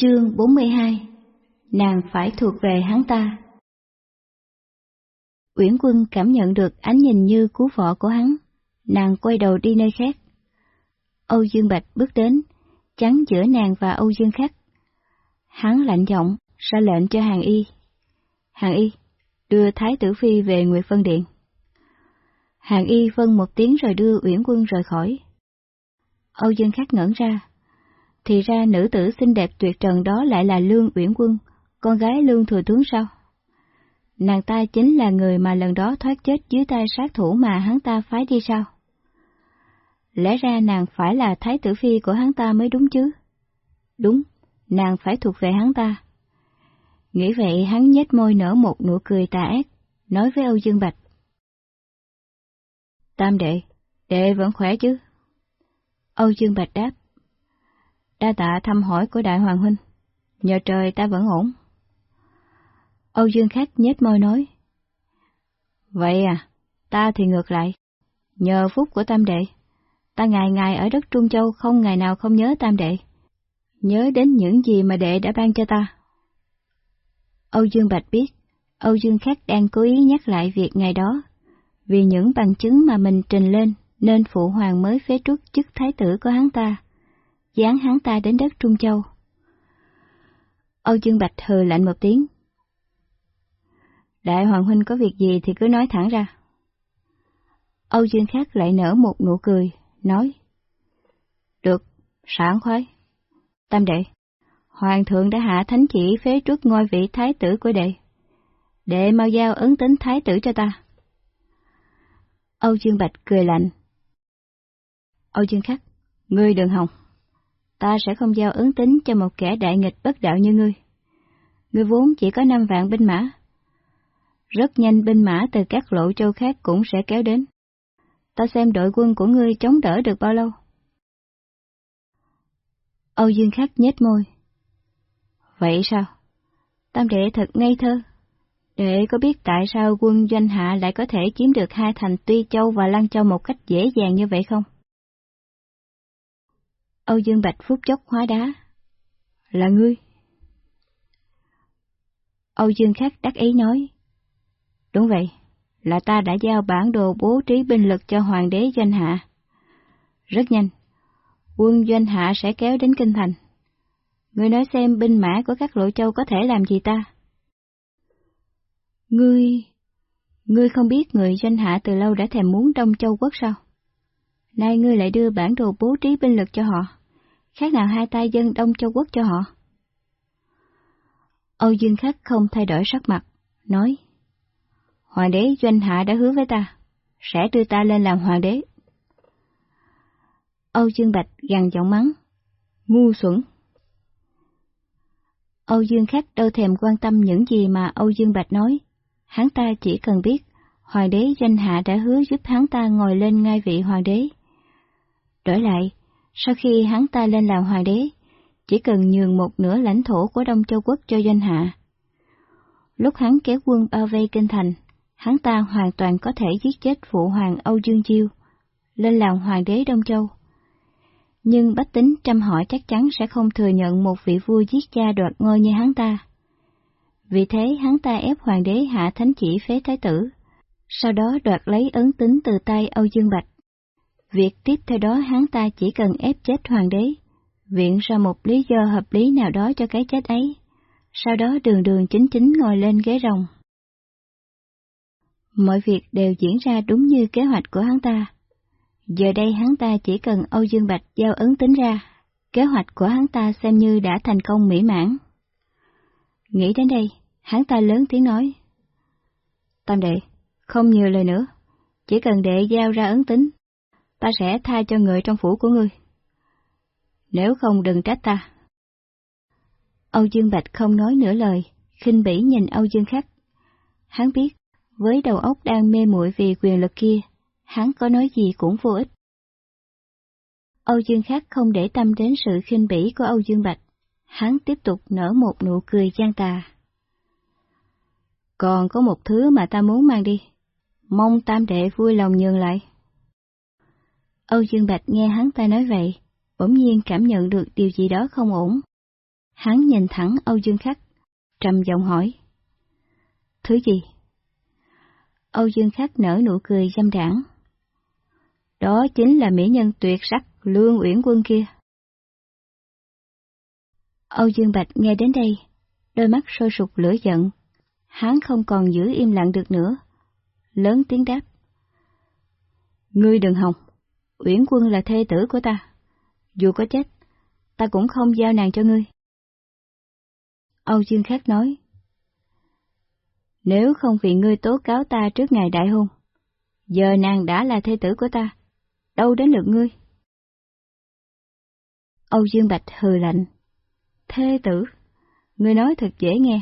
Chương 42 Nàng phải thuộc về hắn ta Uyển quân cảm nhận được ánh nhìn như cú vọ của hắn, nàng quay đầu đi nơi khác. Âu Dương Bạch bước đến, chắn giữa nàng và Âu Dương Khắc. Hắn lạnh giọng, ra lệnh cho hàng y. Hàng y, đưa Thái tử Phi về Nguyệt Vân Điện. Hàng y vân một tiếng rồi đưa Uyển quân rời khỏi. Âu Dương Khắc ngẩn ra. Thì ra nữ tử xinh đẹp tuyệt trần đó lại là Lương Uyển quân, con gái Lương Thừa Tướng sao? Nàng ta chính là người mà lần đó thoát chết dưới tay sát thủ mà hắn ta phái đi sao? Lẽ ra nàng phải là thái tử phi của hắn ta mới đúng chứ? Đúng, nàng phải thuộc về hắn ta. Nghĩ vậy hắn nhếch môi nở một nụ cười tà ác, nói với Âu Dương Bạch. Tam đệ, đệ vẫn khỏe chứ? Âu Dương Bạch đáp. Đa tạ thăm hỏi của đại hoàng huynh, nhờ trời ta vẫn ổn. Âu Dương Khách nhếch môi nói. Vậy à, ta thì ngược lại. Nhờ phúc của tam đệ, ta ngày ngày ở đất Trung Châu không ngày nào không nhớ tam đệ. Nhớ đến những gì mà đệ đã ban cho ta. Âu Dương Bạch biết, Âu Dương Khắc đang cố ý nhắc lại việc ngày đó. Vì những bằng chứng mà mình trình lên, nên Phụ Hoàng mới phế truất chức thái tử của hắn ta, dán hắn ta đến đất Trung Châu. Âu Dương Bạch hừ lạnh một tiếng, Đại Hoàng Huynh có việc gì thì cứ nói thẳng ra. Âu Dương Khác lại nở một nụ cười, nói. Được, sảng khoái. Tam đệ, Hoàng thượng đã hạ thánh chỉ phế trước ngôi vị thái tử của đệ. Đệ mau giao ấn tính thái tử cho ta. Âu Dương Bạch cười lạnh. Âu Dương Khắc, ngươi đừng hòng. Ta sẽ không giao ấn tính cho một kẻ đại nghịch bất đạo như ngươi. Ngươi vốn chỉ có năm vạn binh mã, rất nhanh binh mã từ các lộ châu khác cũng sẽ kéo đến. Ta xem đội quân của ngươi chống đỡ được bao lâu. Âu Dương Khắc nhếch môi. Vậy sao? Tam đệ thật ngây thơ. Đệ có biết tại sao quân doanh hạ lại có thể chiếm được hai thành Tuy Châu và Lăng Châu một cách dễ dàng như vậy không? Âu Dương Bạch phút chốc hóa đá. Là ngươi. Âu Dương Khắc đắc ý nói. Đúng vậy, là ta đã giao bản đồ bố trí binh lực cho hoàng đế doanh hạ. Rất nhanh, quân doanh hạ sẽ kéo đến kinh thành. Ngươi nói xem binh mã của các lộ châu có thể làm gì ta? Ngươi... Ngươi không biết người doanh hạ từ lâu đã thèm muốn Đông Châu Quốc sao? Nay ngươi lại đưa bản đồ bố trí binh lực cho họ, khác nào hai tay dân Đông Châu Quốc cho họ. Âu Dương Khắc không thay đổi sắc mặt, nói Hoàng đế doanh hạ đã hứa với ta, sẽ đưa ta lên làm hoàng đế. Âu Dương Bạch gằn giọng mắng, ngu xuẩn. Âu Dương Khắc đâu thèm quan tâm những gì mà Âu Dương Bạch nói, hắn ta chỉ cần biết hoàng đế Doanh hạ đã hứa giúp hắn ta ngồi lên ngai vị hoàng đế. Đổi lại, sau khi hắn ta lên làm hoàng đế, chỉ cần nhường một nửa lãnh thổ của Đông Châu Quốc cho doanh hạ. Lúc hắn kéo quân bao vây kinh thành, hắn ta hoàn toàn có thể giết chết phụ hoàng Âu Dương Chiêu, lên làm hoàng đế Đông Châu. Nhưng bách tính trăm hỏi chắc chắn sẽ không thừa nhận một vị vua giết cha đoạt ngôi như hắn ta. Vì thế hắn ta ép hoàng đế hạ thánh chỉ phế thái tử, sau đó đoạt lấy ấn tính từ tay Âu Dương Bạch. Việc tiếp theo đó hắn ta chỉ cần ép chết hoàng đế, viện ra một lý do hợp lý nào đó cho cái chết ấy, sau đó đường đường chính chính ngồi lên ghế rồng. Mọi việc đều diễn ra đúng như kế hoạch của hắn ta. Giờ đây hắn ta chỉ cần Âu Dương Bạch giao ấn tính ra, kế hoạch của hắn ta xem như đã thành công mỹ mãn. Nghĩ đến đây, hắn ta lớn tiếng nói. Tam đệ, không nhiều lời nữa, chỉ cần đệ giao ra ấn tính, ta sẽ tha cho người trong phủ của ngươi. Nếu không đừng trách ta. Âu Dương Bạch không nói nửa lời, khinh bỉ nhìn Âu Dương Khắc. Hắn biết với đầu óc đang mê muội vì quyền lực kia, hắn có nói gì cũng vô ích. Âu Dương Khắc không để tâm đến sự khinh bỉ của Âu Dương Bạch, hắn tiếp tục nở một nụ cười gian tà. Còn có một thứ mà ta muốn mang đi, mong tam đệ vui lòng nhường lại. Âu Dương Bạch nghe hắn ta nói vậy, bỗng nhiên cảm nhận được điều gì đó không ổn. Hắn nhìn thẳng Âu Dương Khắc, trầm giọng hỏi. Thứ gì? Âu Dương Khắc nở nụ cười dâm đảng. Đó chính là mỹ nhân tuyệt sắc Lương Uyển Quân kia. Âu Dương Bạch nghe đến đây, đôi mắt sôi sục lửa giận. Hắn không còn giữ im lặng được nữa. Lớn tiếng đáp. Ngươi đừng hòng, Uyển Quân là thê tử của ta. Dù có chết, ta cũng không giao nàng cho ngươi. Âu Dương Khắc nói. Nếu không vì ngươi tố cáo ta trước ngày đại hôn, giờ nàng đã là thê tử của ta, đâu đến lượt ngươi. Âu Dương Bạch hừ lạnh. Thê tử, ngươi nói thật dễ nghe,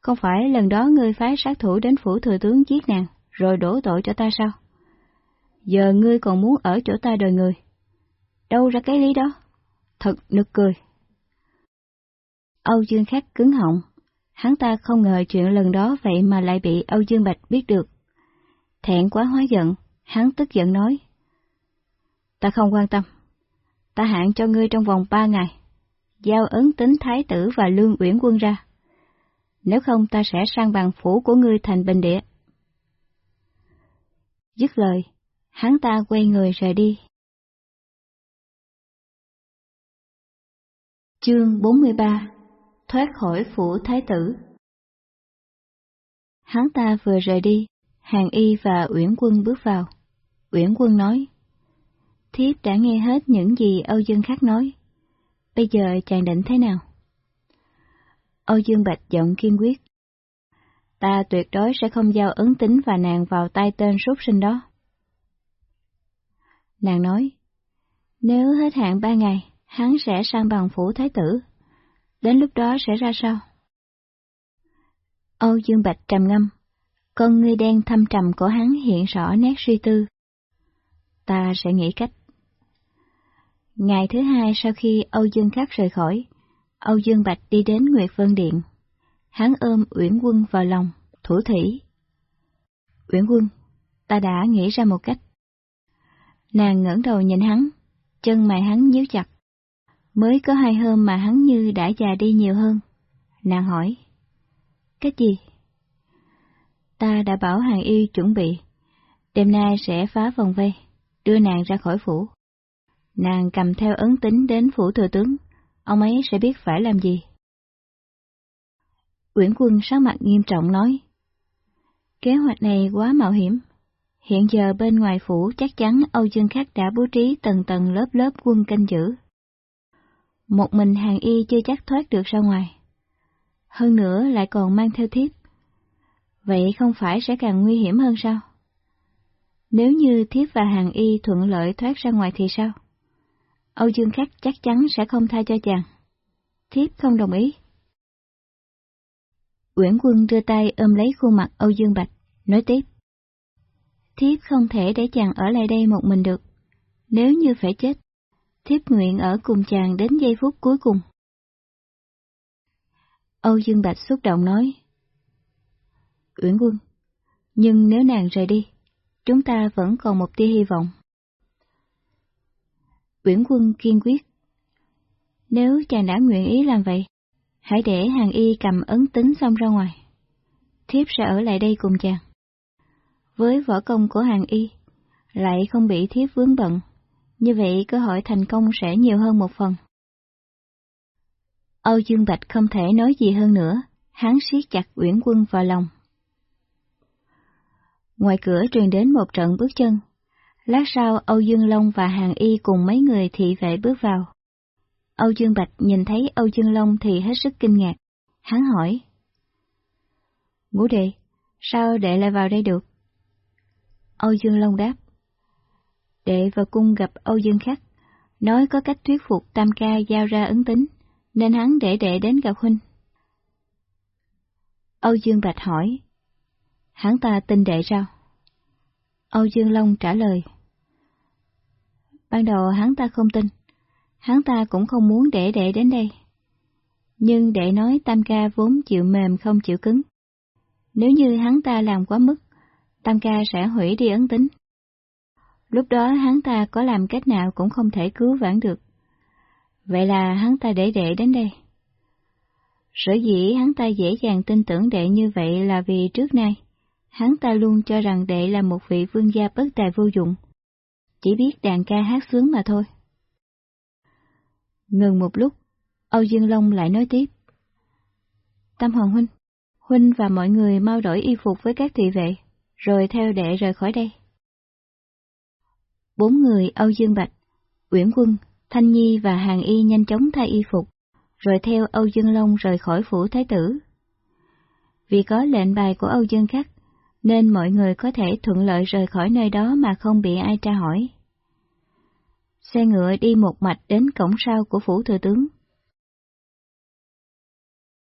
không phải lần đó ngươi phái sát thủ đến phủ thừa tướng giết nàng, rồi đổ tội cho ta sao? Giờ ngươi còn muốn ở chỗ ta đời người. Đâu ra cái lý đó? Thật nực cười. Âu Dương Khắc cứng họng, hắn ta không ngờ chuyện lần đó vậy mà lại bị Âu Dương Bạch biết được. Thẹn quá hóa giận, hắn tức giận nói. Ta không quan tâm, ta hạn cho ngươi trong vòng ba ngày, giao ấn tính thái tử và lương uyển quân ra. Nếu không ta sẽ sang bằng phủ của ngươi thành bình địa. Dứt lời, hắn ta quay người rời đi. Chương 43 Thoát khỏi phủ thái tử Hắn ta vừa rời đi, Hàng Y và Uyển Quân bước vào. Uyển Quân nói, Thiếp đã nghe hết những gì Âu Dương Khắc nói. Bây giờ chàng định thế nào? Âu Dương Bạch giọng kiên quyết. Ta tuyệt đối sẽ không giao ấn tính và nàng vào tay tên súc sinh đó. Nàng nói, nếu hết hạn ba ngày, hắn sẽ sang bằng phủ thái tử. Đến lúc đó sẽ ra sao? Âu Dương Bạch trầm ngâm, con ngươi đen thâm trầm của hắn hiện rõ nét suy tư. Ta sẽ nghĩ cách. Ngày thứ hai sau khi Âu Dương Khắc rời khỏi, Âu Dương Bạch đi đến Nguyệt Vân Điện. Hắn ôm Uyển Quân vào lòng, thủ thủy. Uyển Quân, ta đã nghĩ ra một cách. Nàng ngẩng đầu nhìn hắn, chân mày hắn nhíu chặt. Mới có hai hôm mà hắn như đã già đi nhiều hơn. Nàng hỏi. Cái gì? Ta đã bảo hàng y chuẩn bị. Đêm nay sẽ phá vòng vây, đưa nàng ra khỏi phủ. Nàng cầm theo ấn tính đến phủ thừa tướng, ông ấy sẽ biết phải làm gì. Uyển quân sắc mặt nghiêm trọng nói. Kế hoạch này quá mạo hiểm. Hiện giờ bên ngoài phủ chắc chắn Âu Dương Khắc đã bố trí tầng tầng lớp lớp quân canh giữ. Một mình hàng y chưa chắc thoát được ra ngoài. Hơn nữa lại còn mang theo thiếp. Vậy không phải sẽ càng nguy hiểm hơn sao? Nếu như thiếp và hàng y thuận lợi thoát ra ngoài thì sao? Âu Dương Khắc chắc chắn sẽ không tha cho chàng. Thiếp không đồng ý. Uyển Quân đưa tay ôm lấy khuôn mặt Âu Dương Bạch, nói tiếp. Thiếp không thể để chàng ở lại đây một mình được. Nếu như phải chết, thiếp nguyện ở cùng chàng đến giây phút cuối cùng. Âu Dương Bạch xúc động nói. Uyển Quân, nhưng nếu nàng rời đi, chúng ta vẫn còn một tia hy vọng. Uyển Quân kiên quyết. Nếu chàng đã nguyện ý làm vậy, hãy để hàng y cầm ấn tính xong ra ngoài. Thiếp sẽ ở lại đây cùng chàng. Với võ công của hàng y, lại không bị thiếp vướng bận, như vậy cơ hội thành công sẽ nhiều hơn một phần. Âu Dương Bạch không thể nói gì hơn nữa, hắn siết chặt Uyển Quân vào lòng. Ngoài cửa truyền đến một trận bước chân, Lát sau Âu Dương Long và Hàng Y cùng mấy người thị vệ bước vào. Âu Dương Bạch nhìn thấy Âu Dương Long thì hết sức kinh ngạc. Hắn hỏi. Ngũ đệ, sao đệ lại vào đây được? Âu Dương Long đáp. Đệ vào cung gặp Âu Dương Khắc, nói có cách thuyết phục Tam Ca giao ra ấn tính, nên hắn để đệ đến gặp huynh. Âu Dương Bạch hỏi. Hắn ta tin đệ sao? Âu Dương Long trả lời. Ban đầu hắn ta không tin, hắn ta cũng không muốn để đệ đến đây. Nhưng đệ nói Tam Ca vốn chịu mềm không chịu cứng. Nếu như hắn ta làm quá mức, Tam Ca sẽ hủy đi ấn tính. Lúc đó hắn ta có làm cách nào cũng không thể cứu vãn được. Vậy là hắn ta để đệ đến đây. Sở dĩ hắn ta dễ dàng tin tưởng đệ như vậy là vì trước nay, hắn ta luôn cho rằng đệ là một vị vương gia bất tài vô dụng, chỉ biết đàn ca hát sướng mà thôi. Ngừng một lúc, Âu Dương Long lại nói tiếp. Tâm Hoàng Huynh, Huynh và mọi người mau đổi y phục với các thị vệ, rồi theo đệ rời khỏi đây. Bốn người Âu Dương Bạch, Uyển Quân, Thanh Nhi và Hàng Y nhanh chóng thay y phục, rồi theo Âu Dương Long rời khỏi phủ thái tử. Vì có lệnh bài của Âu Dương Khắc, nên mọi người có thể thuận lợi rời khỏi nơi đó mà không bị ai tra hỏi. Xe ngựa đi một mạch đến cổng sau của phủ thừa tướng.